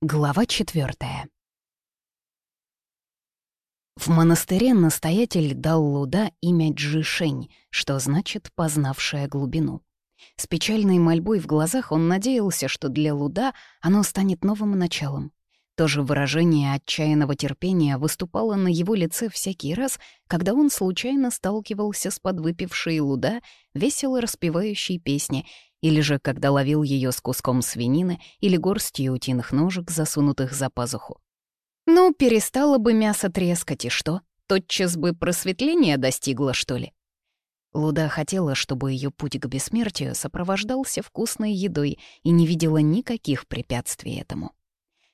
Глава четвертая. В монастыре настоятель дал Луда имя Джишень, что значит «познавшая глубину». С печальной мольбой в глазах он надеялся, что для Луда оно станет новым началом. То же выражение отчаянного терпения выступало на его лице всякий раз, когда он случайно сталкивался с подвыпившей Луда, весело распевающей песни, или же когда ловил ее с куском свинины или горстью утиных ножек, засунутых за пазуху. Ну, перестало бы мясо трескать, и что? Тотчас бы просветление достигло, что ли? Луда хотела, чтобы ее путь к бессмертию сопровождался вкусной едой и не видела никаких препятствий этому.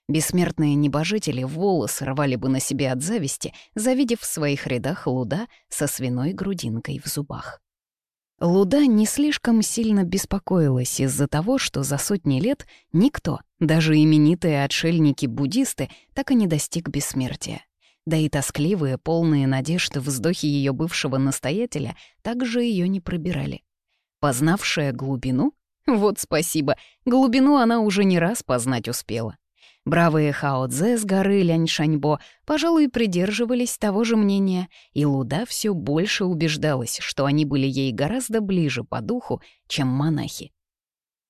Бессмертные небожители волосы рвали бы на себе от зависти, завидев в своих рядах луда со свиной грудинкой в зубах. Луда не слишком сильно беспокоилась из-за того, что за сотни лет никто, даже именитые отшельники-буддисты, так и не достиг бессмертия. Да и тоскливые, полные надежды вздохи ее бывшего настоятеля также ее не пробирали. Познавшая глубину? Вот спасибо, глубину она уже не раз познать успела. Бравые Хао Цзэ с горы Ляньшаньбо, пожалуй, придерживались того же мнения, и Луда все больше убеждалась, что они были ей гораздо ближе по духу, чем монахи.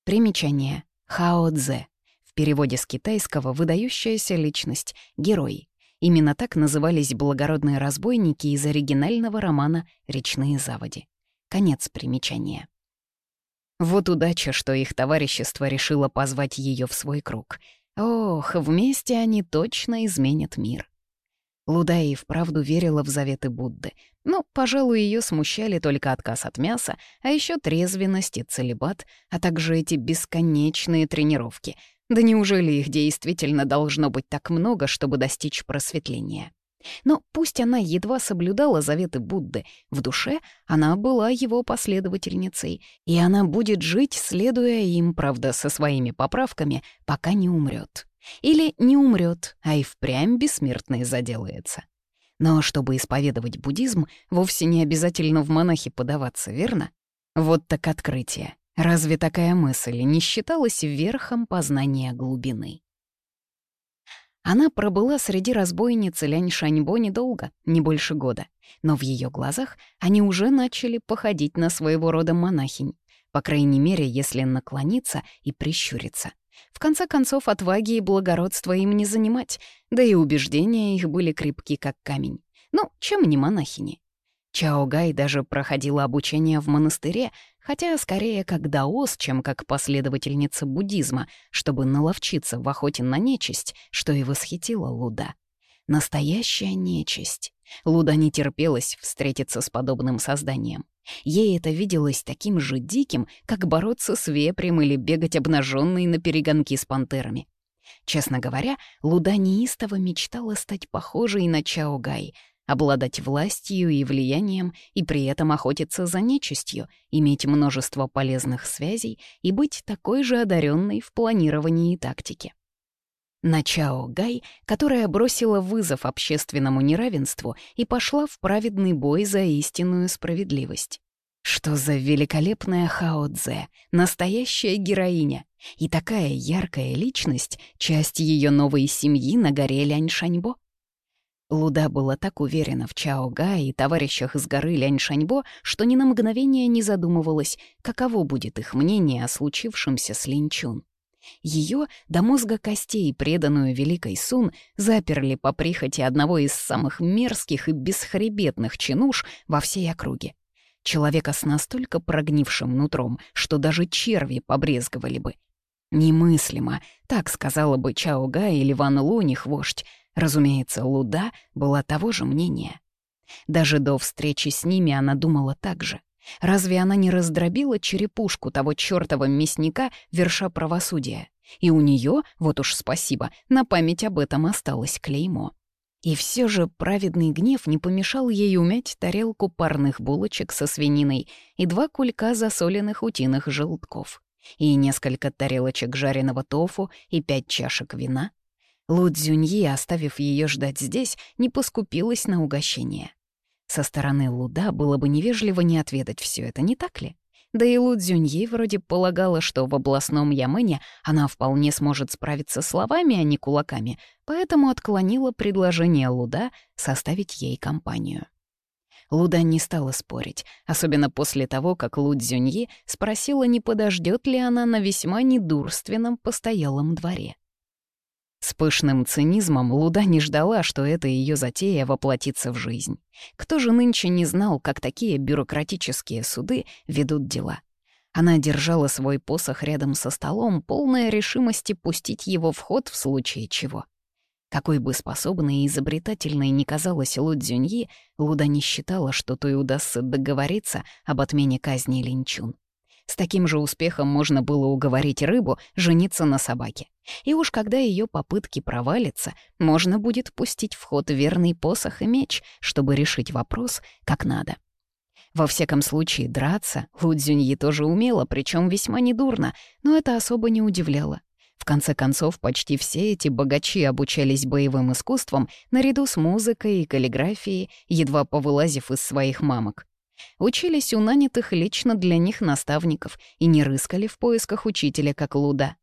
Примечание. Хао Цзэ. В переводе с китайского «выдающаяся личность», «герой». Именно так назывались благородные разбойники из оригинального романа «Речные заводи». Конец примечания. Вот удача, что их товарищество решило позвать ее в свой круг — Ох, вместе они точно изменят мир. Луда и вправду верила в заветы Будды, но, пожалуй, ее смущали только отказ от мяса, а еще трезвенность и целебат, а также эти бесконечные тренировки. Да неужели их действительно должно быть так много, чтобы достичь просветления? Но пусть она едва соблюдала заветы Будды, в душе она была его последовательницей, и она будет жить, следуя им, правда, со своими поправками, пока не умрет. Или не умрет, а и впрямь бессмертной заделается. Но чтобы исповедовать буддизм, вовсе не обязательно в монахи подаваться, верно? Вот так открытие. Разве такая мысль не считалась верхом познания глубины? Она пробыла среди разбойницы Лянь Шаньбо недолго, не больше года, но в ее глазах они уже начали походить на своего рода монахинь, по крайней мере, если наклониться и прищуриться. В конце концов, отваги и благородства им не занимать, да и убеждения их были крепки, как камень. Ну, чем не монахини? Чао Гай даже проходила обучение в монастыре, хотя скорее как даос, чем как последовательница буддизма, чтобы наловчиться в охоте на нечисть, что и восхитила Луда. Настоящая нечисть. Луда не терпелась встретиться с подобным созданием. Ей это виделось таким же диким, как бороться с вепрем или бегать обнаженной на перегонки с пантерами. Честно говоря, Луда неистово мечтала стать похожей на Чао Гай — обладать властью и влиянием и при этом охотиться за нечистью, иметь множество полезных связей и быть такой же одаренной в планировании и тактике. Начао Гай, которая бросила вызов общественному неравенству и пошла в праведный бой за истинную справедливость. Что за великолепная Хаодзе, настоящая героиня. И такая яркая личность — часть ее новой семьи на горе Ляньшаньбо. Луда была так уверена в Чао Га и товарищах из горы Ляньшаньбо, что ни на мгновение не задумывалась, каково будет их мнение о случившемся с Линчун. Ее до мозга костей, преданную Великой Сун, заперли по прихоти одного из самых мерзких и бесхребетных чинуш во всей округе. Человека с настолько прогнившим нутром, что даже черви побрезговали бы. «Немыслимо», — так сказала бы Чао Га или Ван Лунь, их вождь, Разумеется, Луда была того же мнения. Даже до встречи с ними она думала так же. Разве она не раздробила черепушку того чёртова мясника верша правосудия? И у неё, вот уж спасибо, на память об этом осталось клеймо. И все же праведный гнев не помешал ей умять тарелку парных булочек со свининой и два кулька засоленных утиных желтков, и несколько тарелочек жареного тофу и пять чашек вина, Луд Зюньи, оставив ее ждать здесь, не поскупилась на угощение. Со стороны Луда было бы невежливо не отведать все это, не так ли? Да и Лу Цзюньи вроде полагала, что в областном Ямэне она вполне сможет справиться словами, а не кулаками, поэтому отклонила предложение Луда составить ей компанию. Луда не стала спорить, особенно после того, как Лу Цзюньи спросила, не подождет ли она на весьма недурственном постоялом дворе. С пышным цинизмом Луда не ждала, что эта ее затея воплотится в жизнь. Кто же нынче не знал, как такие бюрократические суды ведут дела? Она держала свой посох рядом со столом, полная решимости пустить его в ход в случае чего. Какой бы способной и изобретательной ни казалась Лудзюньи, Луда не считала, что той удастся договориться об отмене казни Линчун. С таким же успехом можно было уговорить рыбу жениться на собаке. И уж когда ее попытки провалятся, можно будет пустить в ход верный посох и меч, чтобы решить вопрос как надо. Во всяком случае, драться Лудзюньи тоже умела, причем весьма недурно, но это особо не удивляло. В конце концов, почти все эти богачи обучались боевым искусствам наряду с музыкой и каллиграфией, едва повылазив из своих мамок. Учились у нанятых лично для них наставников и не рыскали в поисках учителя как луда.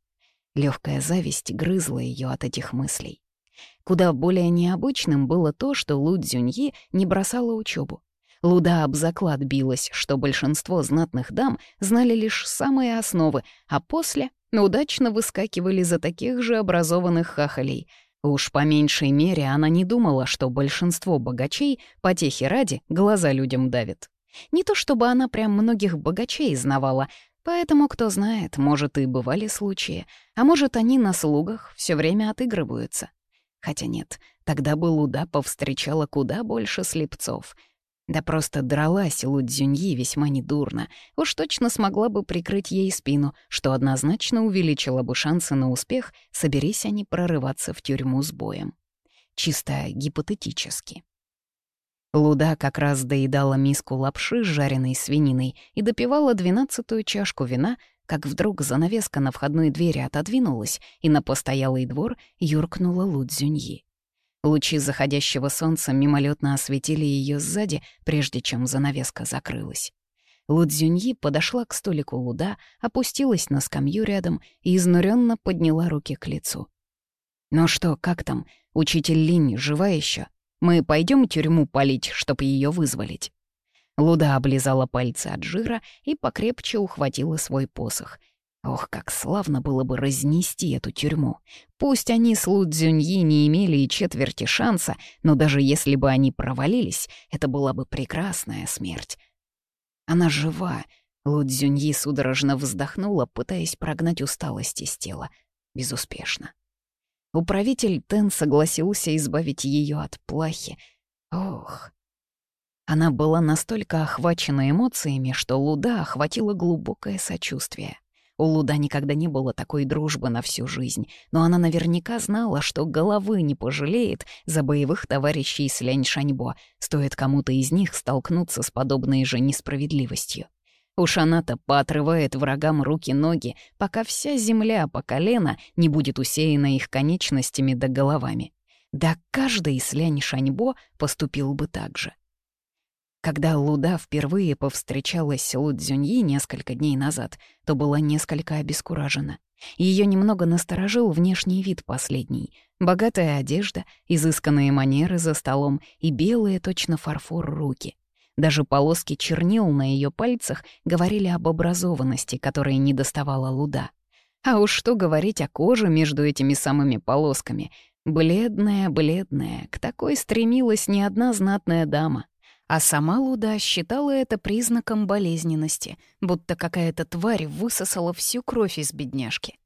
Легкая зависть грызла ее от этих мыслей. Куда более необычным было то, что Лу Цзюньи не бросала учебу. Луда об заклад билась, что большинство знатных дам знали лишь самые основы, а после удачно выскакивали за таких же образованных хахалей. Уж по меньшей мере она не думала, что большинство богачей, потехи ради, глаза людям давит. Не то чтобы она прям многих богачей знавала, поэтому, кто знает, может, и бывали случаи, а может, они на слугах все время отыгрываются. Хотя нет, тогда бы Луда повстречала куда больше слепцов. Да просто дралась Лудзюньи весьма недурно, уж точно смогла бы прикрыть ей спину, что однозначно увеличило бы шансы на успех, соберись они прорываться в тюрьму с боем. Чисто гипотетически. Луда как раз доедала миску лапши с жареной свининой и допивала двенадцатую чашку вина, как вдруг занавеска на входной двери отодвинулась, и на постоялый двор юркнула Лудзюньи. Лучи заходящего солнца мимолетно осветили ее сзади, прежде чем занавеска закрылась. Лудзюньи подошла к столику Луда, опустилась на скамью рядом и изнуренно подняла руки к лицу. «Ну что, как там? Учитель Линь жива еще? Мы пойдем тюрьму палить, чтобы ее вызволить». Луда облизала пальцы от жира и покрепче ухватила свой посох. Ох, как славно было бы разнести эту тюрьму. Пусть они с Лудзюньи не имели и четверти шанса, но даже если бы они провалились, это была бы прекрасная смерть. Она жива. Лудзюньи судорожно вздохнула, пытаясь прогнать усталость из тела. Безуспешно. Управитель Тен согласился избавить ее от плахи. Ох. Она была настолько охвачена эмоциями, что Луда охватила глубокое сочувствие. У Луда никогда не было такой дружбы на всю жизнь, но она наверняка знала, что головы не пожалеет за боевых товарищей с Лянь Шаньбо, стоит кому-то из них столкнуться с подобной же несправедливостью. Уж она-то поотрывает врагам руки-ноги, пока вся земля по колено не будет усеяна их конечностями да головами. Да каждый из лянь Шаньбо поступил бы так же. Когда Луда впервые повстречалась с Лудзюньи несколько дней назад, то была несколько обескуражена. Ее немного насторожил внешний вид последний. Богатая одежда, изысканные манеры за столом и белые точно фарфор руки. Даже полоски чернил на ее пальцах говорили об образованности, которой не доставала Луда. А уж что говорить о коже между этими самыми полосками. Бледная, бледная, к такой стремилась не одна знатная дама. А сама Луда считала это признаком болезненности, будто какая-то тварь высосала всю кровь из бедняжки.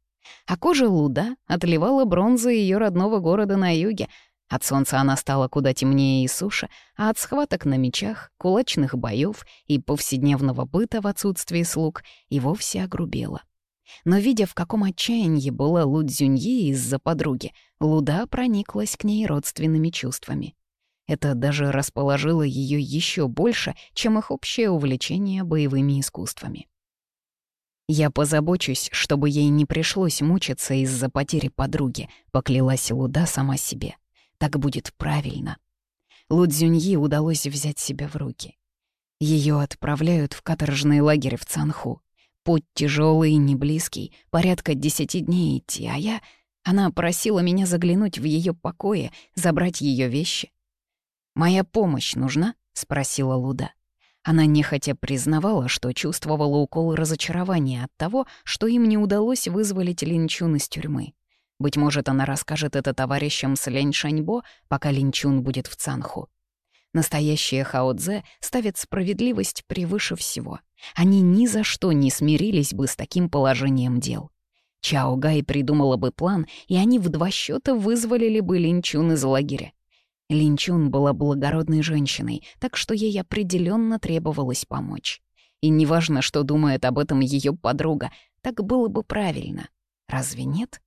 А кожа Луда отливала бронзы ее родного города на юге, от солнца она стала куда темнее и суше, а от схваток на мечах, кулачных боев и повседневного быта в отсутствии слуг и вовсе огрубела. Но, видя, в каком отчаянии была Лудзюньи из-за подруги, Луда прониклась к ней родственными чувствами. Это даже расположило ее еще больше, чем их общее увлечение боевыми искусствами. «Я позабочусь, чтобы ей не пришлось мучиться из-за потери подруги», — поклялась Луда сама себе так будет правильно. Лудзюньи удалось взять себя в руки. Ее отправляют в каторжные лагеря в Цанху. Путь тяжелый и неблизкий, порядка десяти дней идти, а я... Она просила меня заглянуть в ее покое, забрать ее вещи. «Моя помощь нужна?» — спросила Луда. Она нехотя признавала, что чувствовала укол разочарования от того, что им не удалось вызволить Линчун из тюрьмы. Быть может, она расскажет это товарищам с Лень Шаньбо, пока Линчун будет в Цанху. Настоящие хаодзе ставят справедливость превыше всего. Они ни за что не смирились бы с таким положением дел. Чао Гай придумала бы план, и они в два счета вызволили бы Линчун из лагеря. Линчун была благородной женщиной, так что ей определенно требовалось помочь. И неважно, что думает об этом ее подруга, так было бы правильно. Разве нет?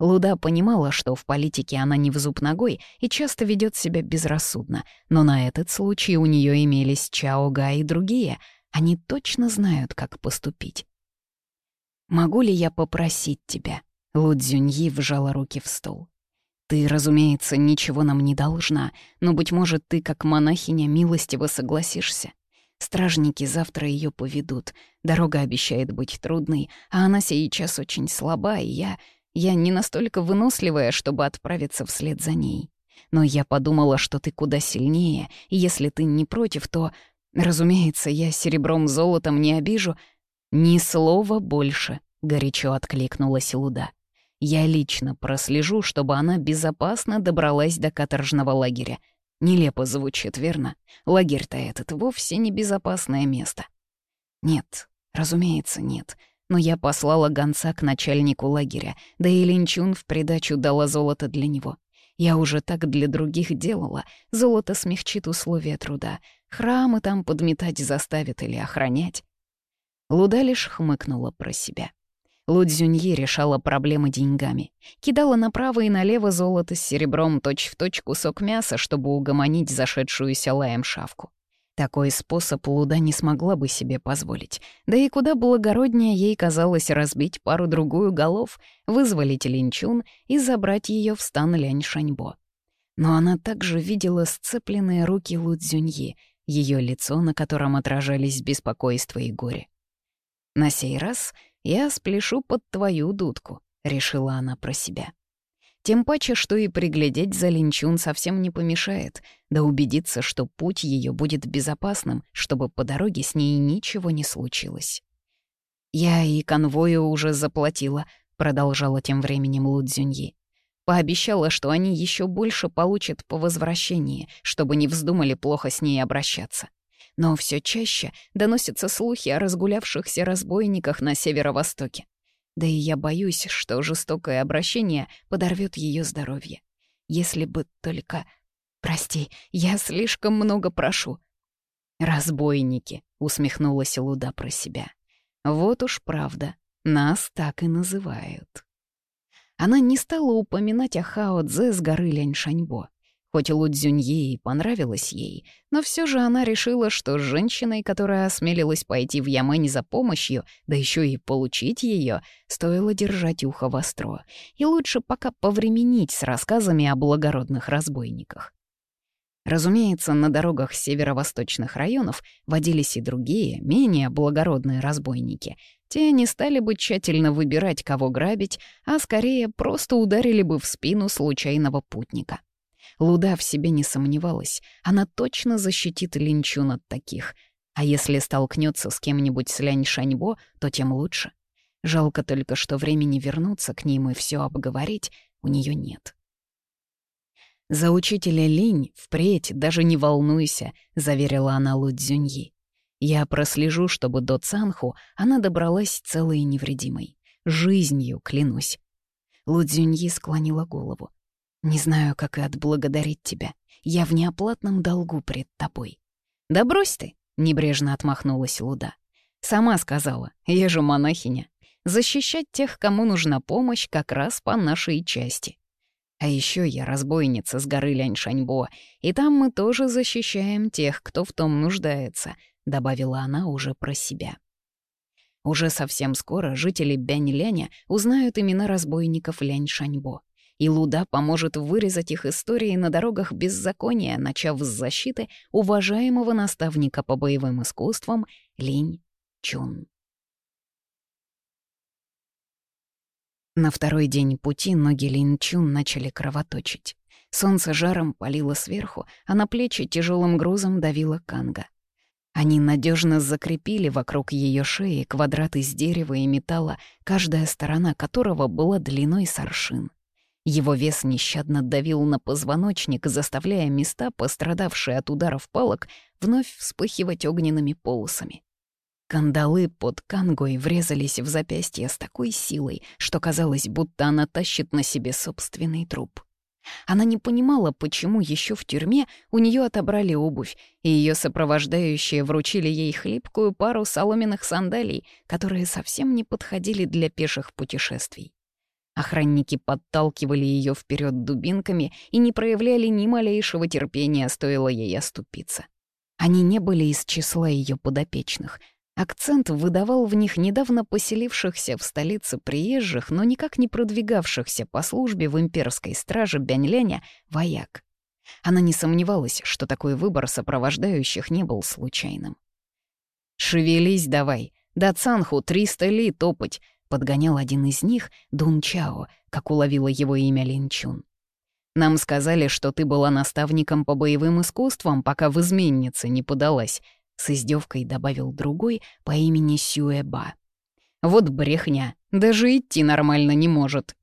Луда понимала, что в политике она не в зуб ногой и часто ведет себя безрассудно, но на этот случай у нее имелись Чаога и другие. Они точно знают, как поступить. «Могу ли я попросить тебя?» Лудзюньи вжала руки в стол. «Ты, разумеется, ничего нам не должна, но, быть может, ты, как монахиня, милостиво согласишься. Стражники завтра ее поведут. Дорога обещает быть трудной, а она сейчас очень слаба, и я...» Я не настолько выносливая, чтобы отправиться вслед за ней. Но я подумала, что ты куда сильнее, и если ты не против, то... Разумеется, я серебром-золотом не обижу. Ни слова больше, — горячо откликнулась Луда. Я лично прослежу, чтобы она безопасно добралась до каторжного лагеря. Нелепо звучит, верно? Лагерь-то этот вовсе не безопасное место. Нет, разумеется, нет но я послала гонца к начальнику лагеря, да и Линчун в придачу дала золото для него. Я уже так для других делала, золото смягчит условия труда, храмы там подметать заставит или охранять. Луда лишь хмыкнула про себя. Лудзюнье решала проблемы деньгами. Кидала направо и налево золото с серебром точь-в-точь точь кусок мяса, чтобы угомонить зашедшуюся лаем шавку. Такой способ Луда не смогла бы себе позволить. Да и куда благороднее ей казалось разбить пару-другую голов, вызволить Линчун и забрать ее в стан Лянь Шаньбо. Но она также видела сцепленные руки Лу Цзюньи, ее лицо, на котором отражались беспокойство и горе. «На сей раз я спляшу под твою дудку», — решила она про себя. Тем паче, что и приглядеть за Линчун совсем не помешает, да убедиться, что путь ее будет безопасным, чтобы по дороге с ней ничего не случилось. «Я и конвою уже заплатила», — продолжала тем временем Лудзюньи. Пообещала, что они еще больше получат по возвращении, чтобы не вздумали плохо с ней обращаться. Но все чаще доносятся слухи о разгулявшихся разбойниках на северо-востоке. Да и я боюсь, что жестокое обращение подорвет ее здоровье. Если бы только... Прости, я слишком много прошу. «Разбойники», — усмехнулась Луда про себя. «Вот уж правда, нас так и называют». Она не стала упоминать о Хао Цзэ с горы Ляньшаньбо. Хоть Лудзюньи и понравилась ей, но все же она решила, что с женщиной, которая осмелилась пойти в Ямэнь за помощью, да еще и получить ее, стоило держать ухо востро, и лучше пока повременить с рассказами о благородных разбойниках. Разумеется, на дорогах северо-восточных районов водились и другие, менее благородные разбойники. Те не стали бы тщательно выбирать, кого грабить, а скорее просто ударили бы в спину случайного путника. Луда в себе не сомневалась. Она точно защитит Линчун от таких. А если столкнется с кем-нибудь с Лянь Шаньбо, то тем лучше. Жалко только, что времени вернуться к ним и все обговорить у нее нет. «За учителя Линь впредь даже не волнуйся», — заверила она Лудзюньи. «Я прослежу, чтобы до Цанху она добралась целой и невредимой. Жизнью, клянусь». Лудзюньи склонила голову. Не знаю, как и отблагодарить тебя. Я в неоплатном долгу пред тобой». «Да брось ты!» — небрежно отмахнулась Луда. «Сама сказала, я же монахиня. Защищать тех, кому нужна помощь, как раз по нашей части. А еще я разбойница с горы Ляньшаньбо, и там мы тоже защищаем тех, кто в том нуждается», — добавила она уже про себя. Уже совсем скоро жители Бянь-Ляня узнают имена разбойников Лянь-Шаньбо — и Луда поможет вырезать их истории на дорогах беззакония, начав с защиты уважаемого наставника по боевым искусствам Линь Чун. На второй день пути ноги Линь Чун начали кровоточить. Солнце жаром палило сверху, а на плечи тяжелым грузом давила канга. Они надежно закрепили вокруг ее шеи квадрат из дерева и металла, каждая сторона которого была длиной с его вес нещадно давил на позвоночник, заставляя места, пострадавшие от ударов палок, вновь вспыхивать огненными полосами. Кандалы под кангой врезались в запястье с такой силой, что казалось, будто она тащит на себе собственный труп. Она не понимала, почему еще в тюрьме у нее отобрали обувь, и ее сопровождающие вручили ей хлипкую пару соломенных сандалий, которые совсем не подходили для пеших путешествий. Охранники подталкивали ее вперед дубинками и не проявляли ни малейшего терпения, стоило ей оступиться. Они не были из числа ее подопечных. Акцент выдавал в них недавно поселившихся в столице приезжих, но никак не продвигавшихся по службе в имперской страже Бяньляня вояк. Она не сомневалась, что такой выбор сопровождающих не был случайным. «Шевелись давай! До Цанху 300 ли топать! подгонял один из них, Дун Чао, как уловила его имя Линчун. «Нам сказали, что ты была наставником по боевым искусствам, пока в изменнице не подалась», — с издевкой добавил другой по имени Сюэба. «Вот брехня, даже идти нормально не может».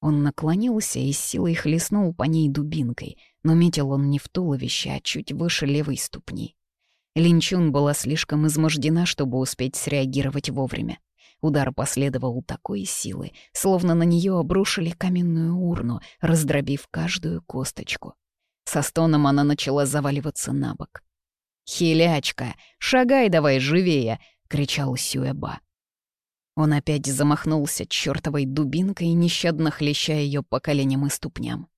Он наклонился и с силой хлестнул по ней дубинкой, но метил он не в туловище, а чуть выше левой ступни. Линчун была слишком измождена, чтобы успеть среагировать вовремя. Удар последовал такой силы, словно на нее обрушили каменную урну, раздробив каждую косточку. Со стоном она начала заваливаться на бок. «Хилячка, шагай давай живее!» — кричал Сюэба. Он опять замахнулся чертовой дубинкой, нещадно хлеща ее по коленям и ступням.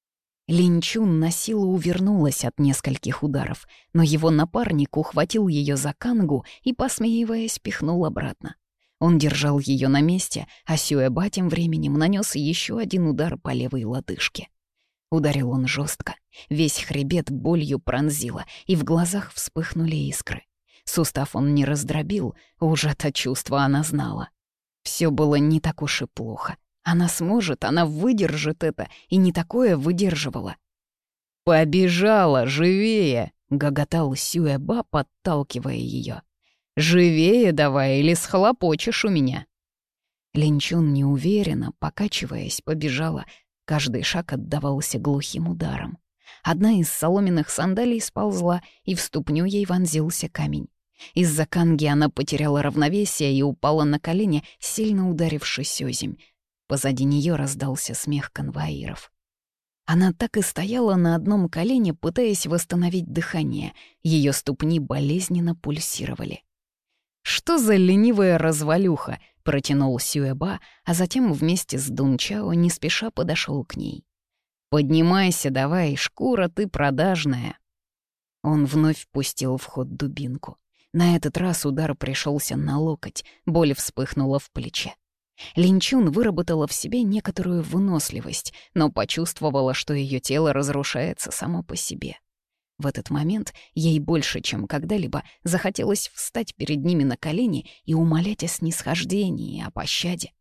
Линчун на силу увернулась от нескольких ударов, но его напарник ухватил ее за кангу и, посмеиваясь, пихнул обратно. Он держал ее на месте, а Сюэба тем временем нанес еще один удар по левой лодыжке. Ударил он жестко, весь хребет болью пронзило, и в глазах вспыхнули искры. Сустав он не раздробил, уже то чувство она знала. Все было не так уж и плохо. Она сможет, она выдержит это, и не такое выдерживала. «Побежала, живее!» — гоготал Сюэба, подталкивая ее. Живее давай или схлопочешь у меня». Линчун неуверенно, покачиваясь, побежала. Каждый шаг отдавался глухим ударом. Одна из соломенных сандалий сползла, и в ступню ей вонзился камень. Из-за канги она потеряла равновесие и упала на колени, сильно ударившись о земь. Позади нее раздался смех конвоиров. Она так и стояла на одном колене, пытаясь восстановить дыхание. Ее ступни болезненно пульсировали. «Что за ленивая развалюха?» — протянул Сюэба, а затем вместе с Дунчао не спеша подошел к ней. «Поднимайся давай, шкура ты продажная!» Он вновь пустил в ход дубинку. На этот раз удар пришелся на локоть, боль вспыхнула в плече. Линчун выработала в себе некоторую выносливость, но почувствовала, что ее тело разрушается само по себе. В этот момент ей больше, чем когда-либо, захотелось встать перед ними на колени и умолять о снисхождении и о пощаде.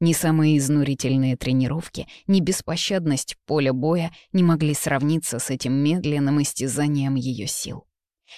Ни самые изнурительные тренировки, ни беспощадность поля боя не могли сравниться с этим медленным истязанием ее сил.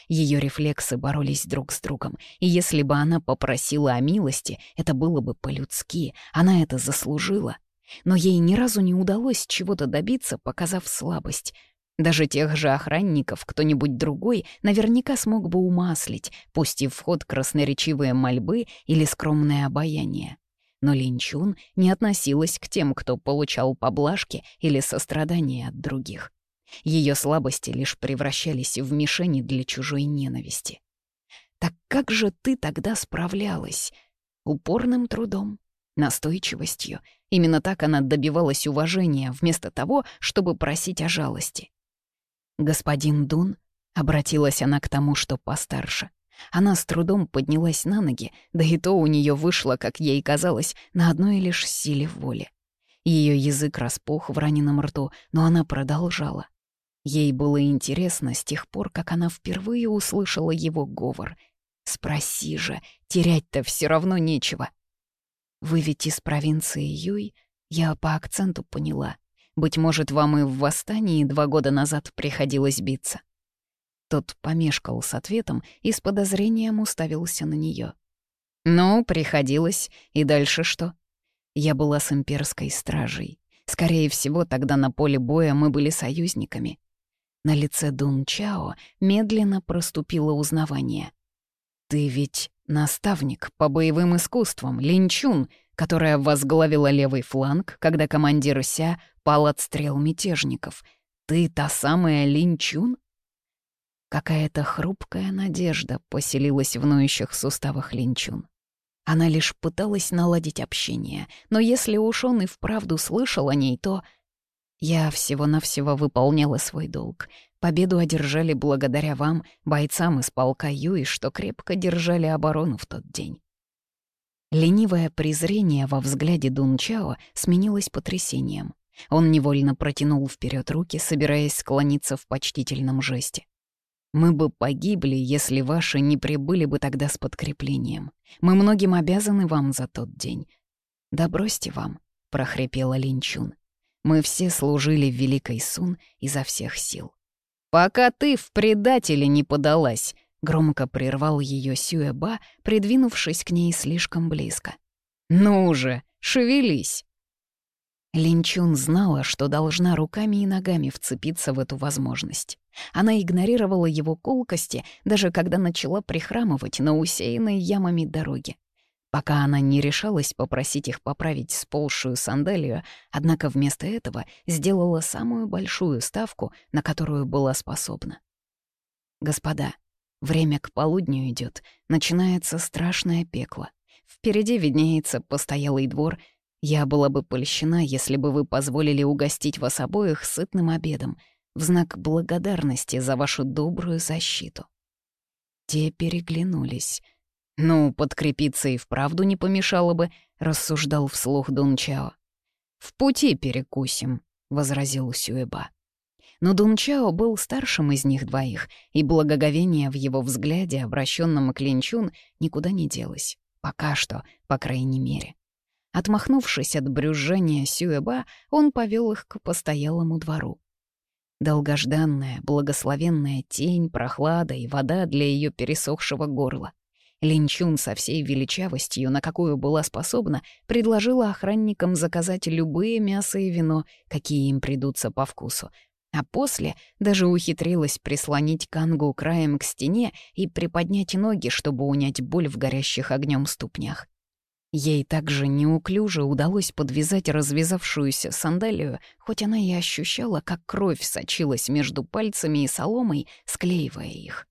Ее рефлексы боролись друг с другом, и если бы она попросила о милости, это было бы по-людски, она это заслужила. Но ей ни разу не удалось чего-то добиться, показав слабость. Даже тех же охранников кто-нибудь другой наверняка смог бы умаслить, пустив в ход красноречивые мольбы или скромное обаяние. Но Линчун не относилась к тем, кто получал поблажки или сострадание от других. Ее слабости лишь превращались в мишени для чужой ненависти. Так как же ты тогда справлялась? Упорным трудом, настойчивостью. Именно так она добивалась уважения, вместо того, чтобы просить о жалости. «Господин Дун?» — обратилась она к тому, что постарше. Она с трудом поднялась на ноги, да и то у нее вышло, как ей казалось, на одной лишь силе воли. Ее язык распух в раненом рту, но она продолжала. Ей было интересно с тех пор, как она впервые услышала его говор. «Спроси же, терять-то все равно нечего». «Вы ведь из провинции Юй?» Я по акценту поняла — быть может, вам и в восстании два года назад приходилось биться». Тот помешкал с ответом и с подозрением уставился на нее. «Ну, приходилось. И дальше что?» Я была с имперской стражей. Скорее всего, тогда на поле боя мы были союзниками. На лице Дун Чао медленно проступило узнавание. «Ты ведь наставник по боевым искусствам, Линчун, которая возглавила левый фланг, когда командир Ся пал от стрел мятежников. Ты та самая Линчун? Какая-то хрупкая надежда поселилась в ноющих суставах Линчун. Она лишь пыталась наладить общение, но если уж он и вправду слышал о ней, то... Я всего-навсего выполняла свой долг. Победу одержали благодаря вам, бойцам из полка Юи, что крепко держали оборону в тот день. Ленивое презрение во взгляде Дунчао сменилось потрясением. Он невольно протянул вперед руки, собираясь склониться в почтительном жесте. «Мы бы погибли, если ваши не прибыли бы тогда с подкреплением. Мы многим обязаны вам за тот день». «Да бросьте вам», — прохрипела Линчун. «Мы все служили в Великой Сун изо всех сил». «Пока ты в предателе не подалась», — громко прервал ее Сюэба, придвинувшись к ней слишком близко. «Ну же, шевелись!» Линчун знала, что должна руками и ногами вцепиться в эту возможность. Она игнорировала его колкости, даже когда начала прихрамывать на усеянной ямами дороге. Пока она не решалась попросить их поправить сползшую сандалию, однако вместо этого сделала самую большую ставку, на которую была способна. «Господа, время к полудню идет, начинается страшное пекло. Впереди виднеется постоялый двор — я была бы польщена, если бы вы позволили угостить вас обоих сытным обедом в знак благодарности за вашу добрую защиту». Те переглянулись. «Ну, подкрепиться и вправду не помешало бы», — рассуждал вслух Дун Чао. «В пути перекусим», — возразил Сюэба. Но Дун Чао был старшим из них двоих, и благоговение в его взгляде, обращенном к Линчун, никуда не делось. Пока что, по крайней мере. Отмахнувшись от брюзжания Сюэба, он повел их к постоялому двору. Долгожданная, благословенная тень, прохлада и вода для ее пересохшего горла. Линчун со всей величавостью, на какую была способна, предложила охранникам заказать любые мясо и вино, какие им придутся по вкусу, а после даже ухитрилась прислонить Кангу краем к стене и приподнять ноги, чтобы унять боль в горящих огнем ступнях. Ей также неуклюже удалось подвязать развязавшуюся сандалию, хоть она и ощущала, как кровь сочилась между пальцами и соломой, склеивая их.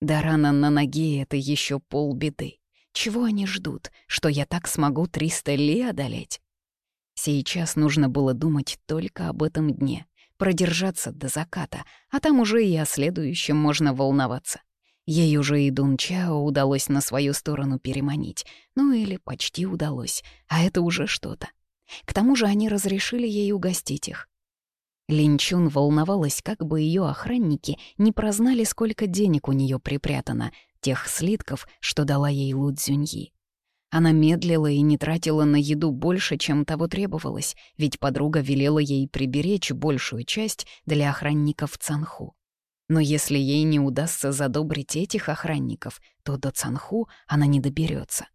Да рана на ноге — это еще полбеды. Чего они ждут, что я так смогу 300 ли одолеть? Сейчас нужно было думать только об этом дне, продержаться до заката, а там уже и о следующем можно волноваться. Ей уже и Дун Чао удалось на свою сторону переманить. Ну или почти удалось, а это уже что-то. К тому же они разрешили ей угостить их. Линчун волновалась, как бы ее охранники не прознали, сколько денег у нее припрятано, тех слитков, что дала ей Лу Цзюньи. Она медлила и не тратила на еду больше, чем того требовалось, ведь подруга велела ей приберечь большую часть для охранников Цанху. Но если ей не удастся задобрить этих охранников, то до Цанху она не доберется.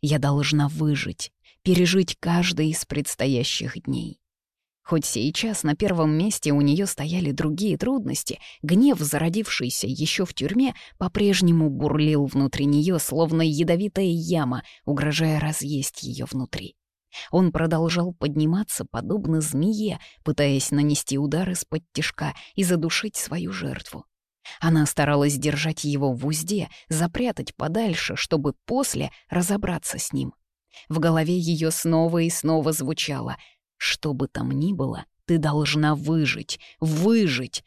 Я должна выжить, пережить каждый из предстоящих дней. Хоть сейчас на первом месте у нее стояли другие трудности, гнев, зародившийся еще в тюрьме, по-прежнему бурлил внутри нее, словно ядовитая яма, угрожая разъесть ее внутри. Он продолжал подниматься, подобно змее, пытаясь нанести удар из-под тишка и задушить свою жертву. Она старалась держать его в узде, запрятать подальше, чтобы после разобраться с ним. В голове ее снова и снова звучало «Что бы там ни было, ты должна выжить, выжить,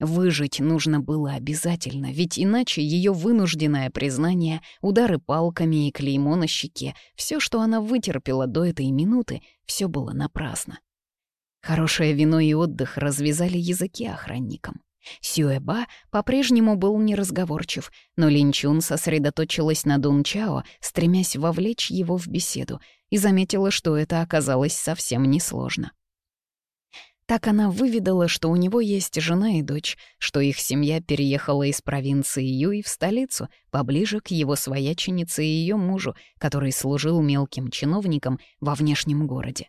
Выжить нужно было обязательно, ведь иначе ее вынужденное признание, удары палками и клеймо на щеке, все, что она вытерпела до этой минуты, все было напрасно. Хорошее вино и отдых развязали языки охранникам. Сюэба по-прежнему был неразговорчив, но Линчун сосредоточилась на Дун Чао, стремясь вовлечь его в беседу, и заметила, что это оказалось совсем несложно. Так она выведала, что у него есть жена и дочь, что их семья переехала из провинции Юй в столицу, поближе к его свояченице и ее мужу, который служил мелким чиновником во внешнем городе.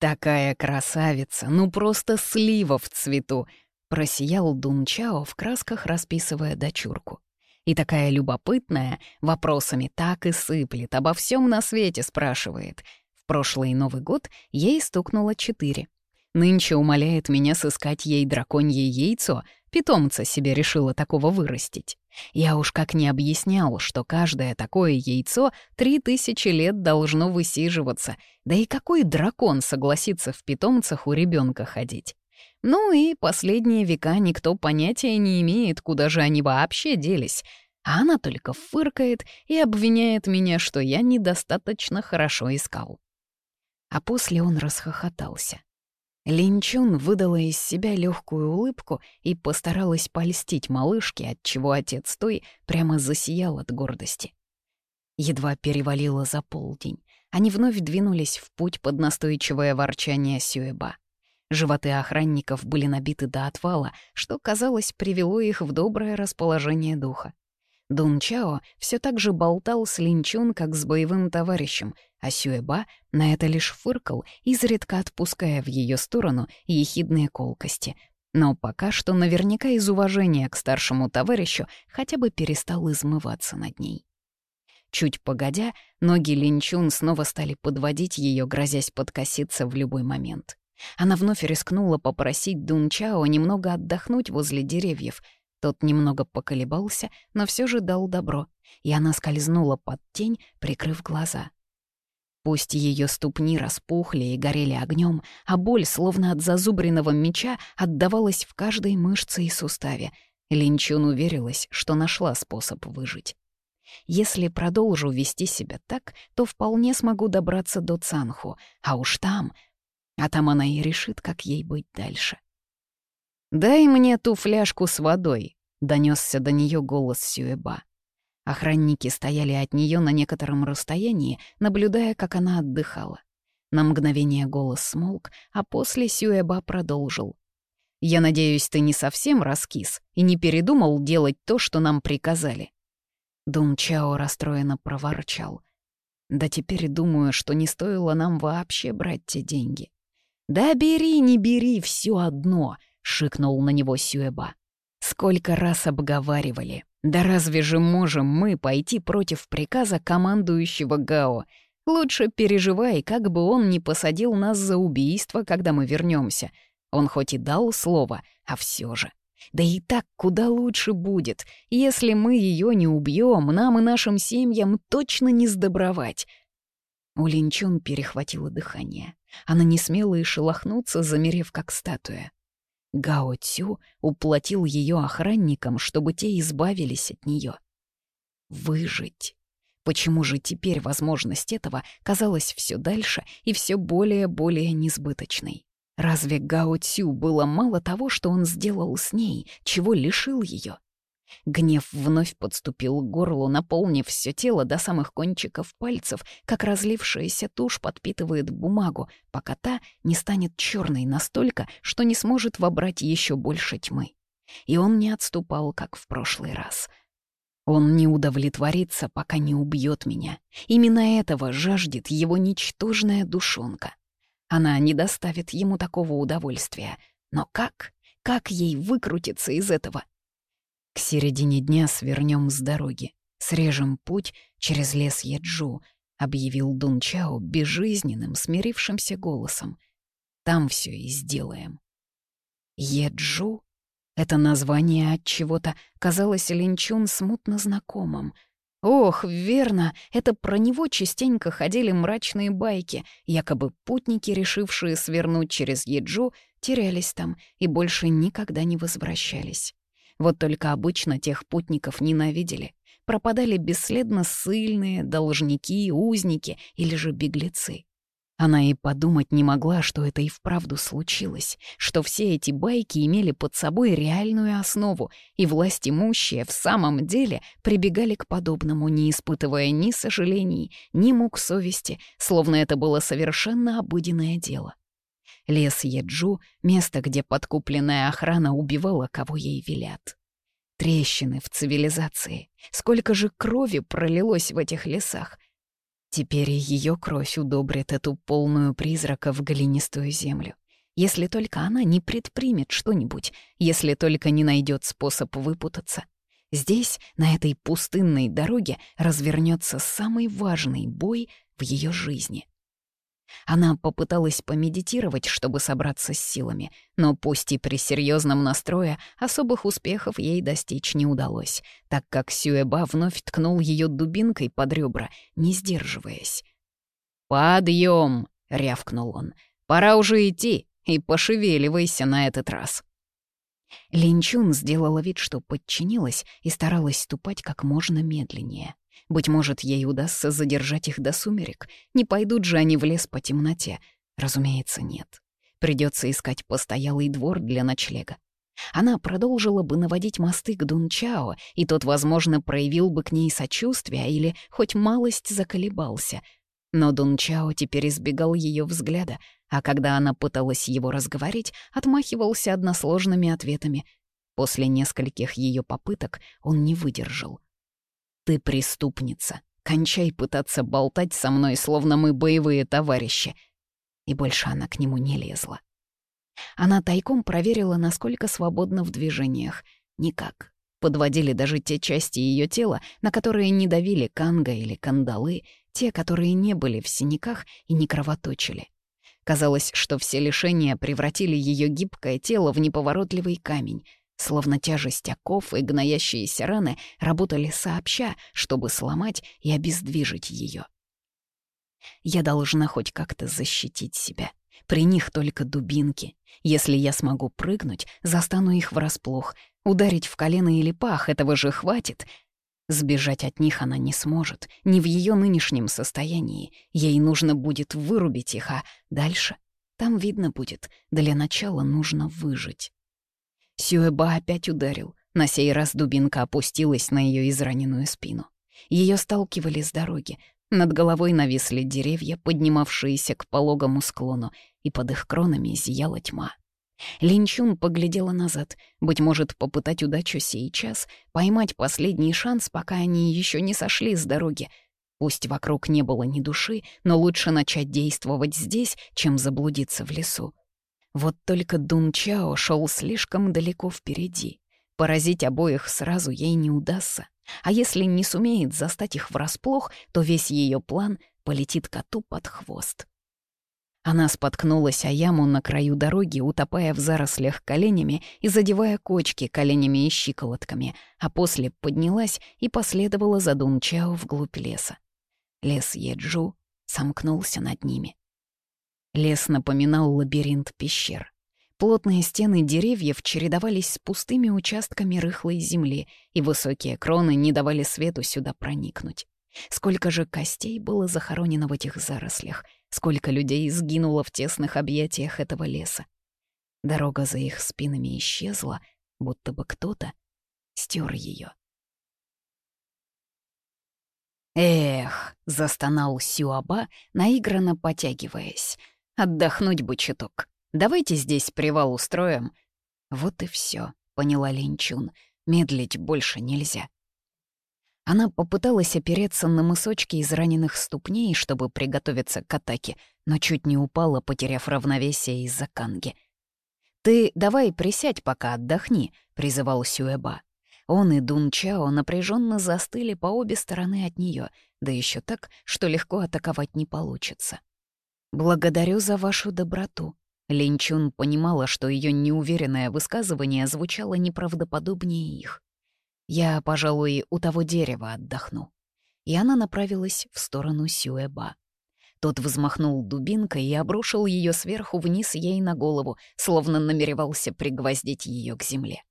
«Такая красавица! Ну просто слива в цвету!» — просиял Дун Чао в красках, расписывая дочурку. «И такая любопытная, вопросами так и сыплет, обо всем на свете спрашивает. В прошлый Новый год ей стукнуло четыре — Нынче умоляет меня сыскать ей драконье яйцо, питомца себе решила такого вырастить. Я уж как не объяснял, что каждое такое яйцо три тысячи лет должно высиживаться, да и какой дракон согласится в питомцах у ребенка ходить? Ну и последние века никто понятия не имеет, куда же они вообще делись, а она только фыркает и обвиняет меня, что я недостаточно хорошо искал. А после он расхохотался. Линчун выдала из себя легкую улыбку и постаралась польстить малышке, отчего отец той прямо засиял от гордости. Едва перевалило за полдень. Они вновь двинулись в путь под настойчивое ворчание Сюэба. Животы охранников были набиты до отвала, что, казалось, привело их в доброе расположение духа. Дун Чао все так же болтал с Линчун, как с боевым товарищем, а Сюэба на это лишь фыркал, изредка отпуская в ее сторону ехидные колкости. Но пока что наверняка из уважения к старшему товарищу хотя бы перестал измываться над ней. Чуть погодя, ноги Линчун снова стали подводить ее, грозясь подкоситься в любой момент. Она вновь рискнула попросить Дун Чао немного отдохнуть возле деревьев — тот немного поколебался, но все же дал добро, и она скользнула под тень, прикрыв глаза. Пусть ее ступни распухли и горели огнем, а боль, словно от зазубренного меча, отдавалась в каждой мышце и суставе. Линчун уверилась, что нашла способ выжить. Если продолжу вести себя так, то вполне смогу добраться до Цанху, а уж там... А там она и решит, как ей быть дальше. — «Дай мне ту фляжку с водой», — Донёсся до неё голос Сюэба. Охранники стояли от неё на некотором расстоянии, наблюдая, как она отдыхала. На мгновение голос смолк, а после Сюэба продолжил. «Я надеюсь, ты не совсем раскис и не передумал делать то, что нам приказали». Дун Чао расстроенно проворчал. «Да теперь думаю, что не стоило нам вообще брать те деньги». «Да бери, не бери, всё одно», — шикнул на него Сюэба. «Сколько раз обговаривали. Да разве же можем мы пойти против приказа командующего Гао? Лучше переживай, как бы он не посадил нас за убийство, когда мы вернемся. Он хоть и дал слово, а все же. Да и так куда лучше будет. Если мы ее не убьем, нам и нашим семьям точно не сдобровать. У Линчун перехватило дыхание. Она не смела и шелохнуться, замерев как статуя. Гао Цю уплатил ее охранникам, чтобы те избавились от нее. Выжить. Почему же теперь возможность этого казалась все дальше и все более-более несбыточной? Разве Гао Цю было мало того, что он сделал с ней, чего лишил ее? Гнев вновь подступил к горлу, наполнив все тело до самых кончиков пальцев, как разлившаяся тушь подпитывает бумагу, пока та не станет черной настолько, что не сможет вобрать еще больше тьмы. И он не отступал, как в прошлый раз. Он не удовлетворится, пока не убьет меня. Именно этого жаждет его ничтожная душонка. Она не доставит ему такого удовольствия. Но как? Как ей выкрутиться из этого? К Середине дня свернем с дороги, срежем путь через лес Яджу, объявил Дун Чао безжизненным, смирившимся голосом. Там все и сделаем. Еджу — это название от чего-то казалось Линчун смутно знакомым. Ох, верно, это про него частенько ходили мрачные байки, якобы путники, решившие свернуть через Еджу, терялись там и больше никогда не возвращались. Вот только обычно тех путников ненавидели. Пропадали бесследно сыльные, должники, узники или же беглецы. Она и подумать не могла, что это и вправду случилось, что все эти байки имели под собой реальную основу, и власть имущие в самом деле прибегали к подобному, не испытывая ни сожалений, ни мук совести, словно это было совершенно обыденное дело. Лес Еджу — место, где подкупленная охрана убивала, кого ей велят. Трещины в цивилизации. Сколько же крови пролилось в этих лесах. Теперь ее кровь удобрит эту полную призрака в голенистую землю. Если только она не предпримет что-нибудь, если только не найдет способ выпутаться. Здесь, на этой пустынной дороге, развернется самый важный бой в ее жизни. Она попыталась помедитировать, чтобы собраться с силами, но пусть и при серьезном настрое особых успехов ей достичь не удалось, так как Сюэба вновь ткнул ее дубинкой под ребра, не сдерживаясь. «Подъем!» — рявкнул он. «Пора уже идти, и пошевеливайся на этот раз!» Линчун сделала вид, что подчинилась и старалась ступать как можно медленнее. Быть может, ей удастся задержать их до сумерек. Не пойдут же они в лес по темноте. Разумеется, нет. Придется искать постоялый двор для ночлега. Она продолжила бы наводить мосты к Дунчао, и тот, возможно, проявил бы к ней сочувствие или хоть малость заколебался — но Дун Чао теперь избегал ее взгляда, а когда она пыталась его разговорить, отмахивался односложными ответами. После нескольких ее попыток он не выдержал. «Ты преступница. Кончай пытаться болтать со мной, словно мы боевые товарищи». И больше она к нему не лезла. Она тайком проверила, насколько свободна в движениях. Никак. Подводили даже те части ее тела, на которые не давили канга или кандалы — те, которые не были в синяках и не кровоточили. Казалось, что все лишения превратили ее гибкое тело в неповоротливый камень, словно тяжесть оков и гноящиеся раны работали сообща, чтобы сломать и обездвижить ее. Я должна хоть как-то защитить себя. При них только дубинки. Если я смогу прыгнуть, застану их врасплох. Ударить в колено или пах, этого же хватит — Сбежать от них она не сможет, не в ее нынешнем состоянии. Ей нужно будет вырубить их, а дальше? Там видно будет, для начала нужно выжить. Сюэба опять ударил. На сей раз дубинка опустилась на ее израненную спину. Ее сталкивали с дороги. Над головой нависли деревья, поднимавшиеся к пологому склону, и под их кронами зияла тьма. Линчун поглядела назад. Быть может, попытать удачу сейчас, поймать последний шанс, пока они еще не сошли с дороги. Пусть вокруг не было ни души, но лучше начать действовать здесь, чем заблудиться в лесу. Вот только Дун Чао шел слишком далеко впереди. Поразить обоих сразу ей не удастся. А если не сумеет застать их врасплох, то весь ее план полетит коту под хвост. Она споткнулась о яму на краю дороги, утопая в зарослях коленями и задевая кочки коленями и щиколотками, а после поднялась и последовала за Дунчао вглубь леса. Лес Еджу сомкнулся над ними. Лес напоминал лабиринт пещер. Плотные стены деревьев чередовались с пустыми участками рыхлой земли, и высокие кроны не давали свету сюда проникнуть. Сколько же костей было захоронено в этих зарослях — сколько людей сгинуло в тесных объятиях этого леса. Дорога за их спинами исчезла, будто бы кто-то стер ее. «Эх!» — застонал Сюаба, наигранно потягиваясь. «Отдохнуть бы чуток. Давайте здесь привал устроим». «Вот и все, поняла Линчун. «Медлить больше нельзя». Она попыталась опереться на мысочки израненных ступней, чтобы приготовиться к атаке, но чуть не упала, потеряв равновесие из-за канги. «Ты давай присядь, пока отдохни», — призывал Сюэба. Он и Дун Чао напряженно застыли по обе стороны от нее, да еще так, что легко атаковать не получится. «Благодарю за вашу доброту». Линчун понимала, что ее неуверенное высказывание звучало неправдоподобнее их. Я, пожалуй, у того дерева отдохну». И она направилась в сторону Сюэба. Тот взмахнул дубинкой и обрушил ее сверху вниз ей на голову, словно намеревался пригвоздить ее к земле.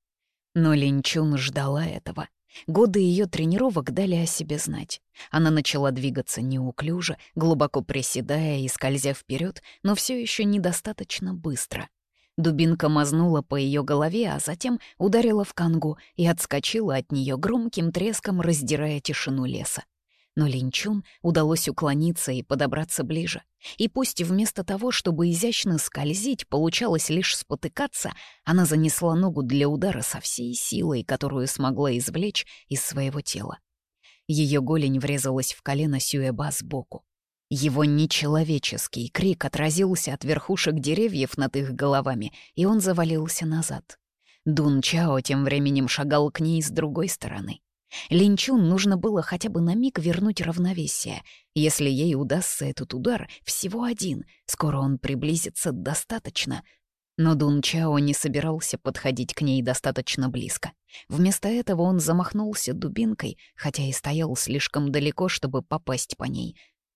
Но Линчун ждала этого. Годы ее тренировок дали о себе знать. Она начала двигаться неуклюже, глубоко приседая и скользя вперед, но все еще недостаточно быстро. Дубинка мазнула по ее голове, а затем ударила в кангу и отскочила от нее громким треском, раздирая тишину леса. Но Линчун удалось уклониться и подобраться ближе. И пусть вместо того, чтобы изящно скользить, получалось лишь спотыкаться, она занесла ногу для удара со всей силой, которую смогла извлечь из своего тела. Ее голень врезалась в колено Сюэба сбоку. Его нечеловеческий крик отразился от верхушек деревьев над их головами, и он завалился назад. Дун Чао тем временем шагал к ней с другой стороны. Линчун нужно было хотя бы на миг вернуть равновесие. Если ей удастся этот удар, всего один, скоро он приблизится достаточно. Но Дун Чао не собирался подходить к ней достаточно близко. Вместо этого он замахнулся дубинкой, хотя и стоял слишком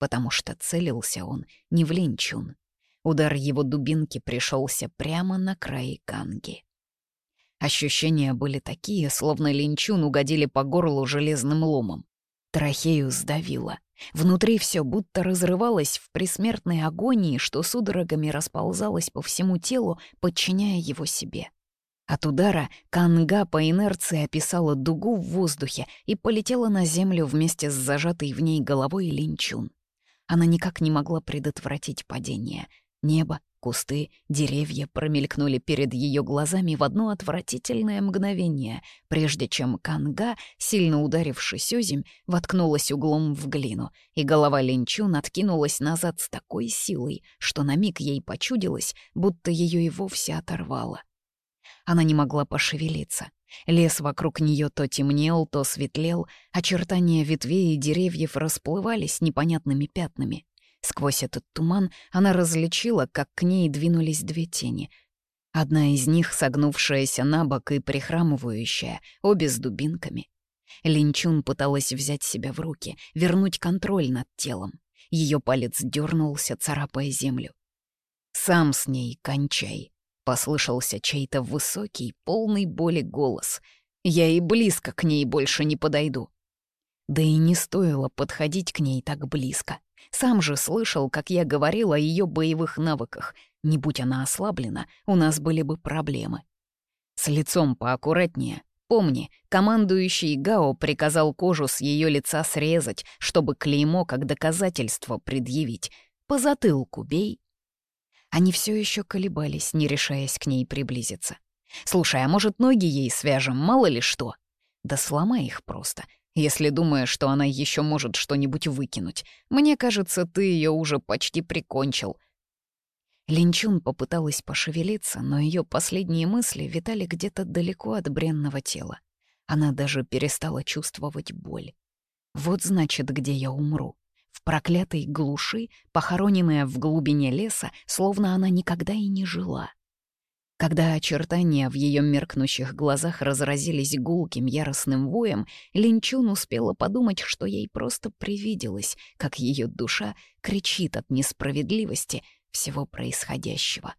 потому что целился он не в линчун. Удар его дубинки пришелся прямо на край канги. Ощущения были такие, словно линчун угодили по горлу железным ломом. Трахею сдавило. Внутри все будто разрывалось в присмертной агонии, что судорогами расползалось по всему телу, подчиняя его себе. От удара канга по инерции описала дугу в воздухе и полетела на землю вместе с зажатой в ней головой линчун. Она никак не могла предотвратить падение. Небо, кусты, деревья промелькнули перед ее глазами в одно отвратительное мгновение, прежде чем канга, сильно ударившись озимь, воткнулась углом в глину, и голова Линчун откинулась назад с такой силой, что на миг ей почудилось, будто ее и вовсе оторвало. Она не могла пошевелиться — Лес вокруг нее то темнел, то светлел, очертания ветвей и деревьев расплывались непонятными пятнами. Сквозь этот туман она различила, как к ней двинулись две тени. Одна из них согнувшаяся на бок и прихрамывающая, обе с дубинками. Линчун пыталась взять себя в руки, вернуть контроль над телом. Ее палец дернулся, царапая землю. «Сам с ней кончай», Послышался чей-то высокий, полный боли голос. Я и близко к ней больше не подойду. Да и не стоило подходить к ней так близко. Сам же слышал, как я говорил о ее боевых навыках. Не будь она ослаблена, у нас были бы проблемы. С лицом поаккуратнее. Помни, командующий Гао приказал кожу с ее лица срезать, чтобы клеймо как доказательство предъявить. По затылку бей, они все еще колебались, не решаясь к ней приблизиться. «Слушай, а может, ноги ей свяжем, мало ли что?» «Да сломай их просто, если думаешь, что она еще может что-нибудь выкинуть. Мне кажется, ты ее уже почти прикончил». Линчун попыталась пошевелиться, но ее последние мысли витали где-то далеко от бренного тела. Она даже перестала чувствовать боль. «Вот значит, где я умру» проклятой глуши, похороненная в глубине леса, словно она никогда и не жила. Когда очертания в ее меркнущих глазах разразились гулким яростным воем, Линчун успела подумать, что ей просто привиделось, как ее душа кричит от несправедливости всего происходящего.